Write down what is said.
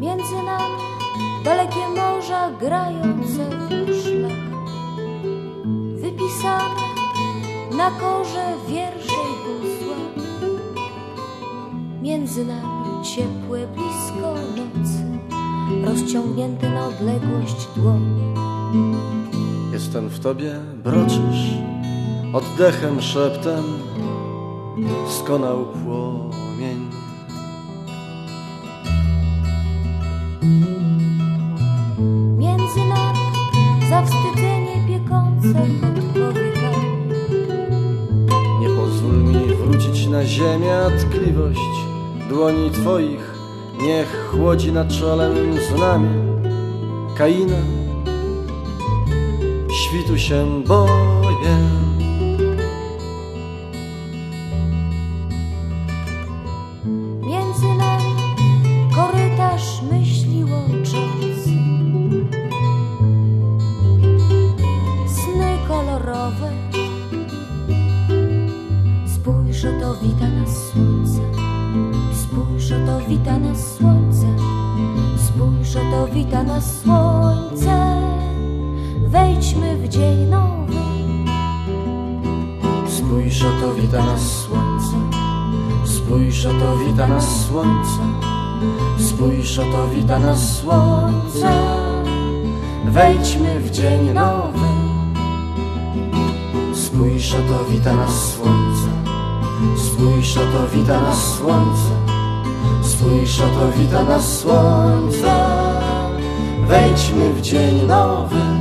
Między nami dalekie morza grające w szlach Wypisane na korze wiersze i gusła Między nami ciepłe blisko nocy Rozciągnięte na odległość dłoni. Jestem w tobie, broczysz oddechem, szeptem skonał płomień. Między nami zawstydzenie piekące pod powiekami Nie pozwól mi wrócić na ziemię, tkliwość dłoni twoich niech chłodzi nad czolem znamie. Kaina, świtu się boję. Między nami korytarz myśli łączący Sny kolorowe Spójrz, oto wita nas słońce wita nas słońce Spójrz, oto wita nas słońce Wejdźmy w dzień nowy Spójrz, oto wita nas słońce. Spójrz, oto wita nas słońce. Spójrz, oto wita nas słońce. Wejdźmy w dzień nowy. Spójrz, oto wita nas słońce. Spójrz, oto wita nas słońce. Spójrz, oto wita nas słońce. Wejdźmy w dzień nowy.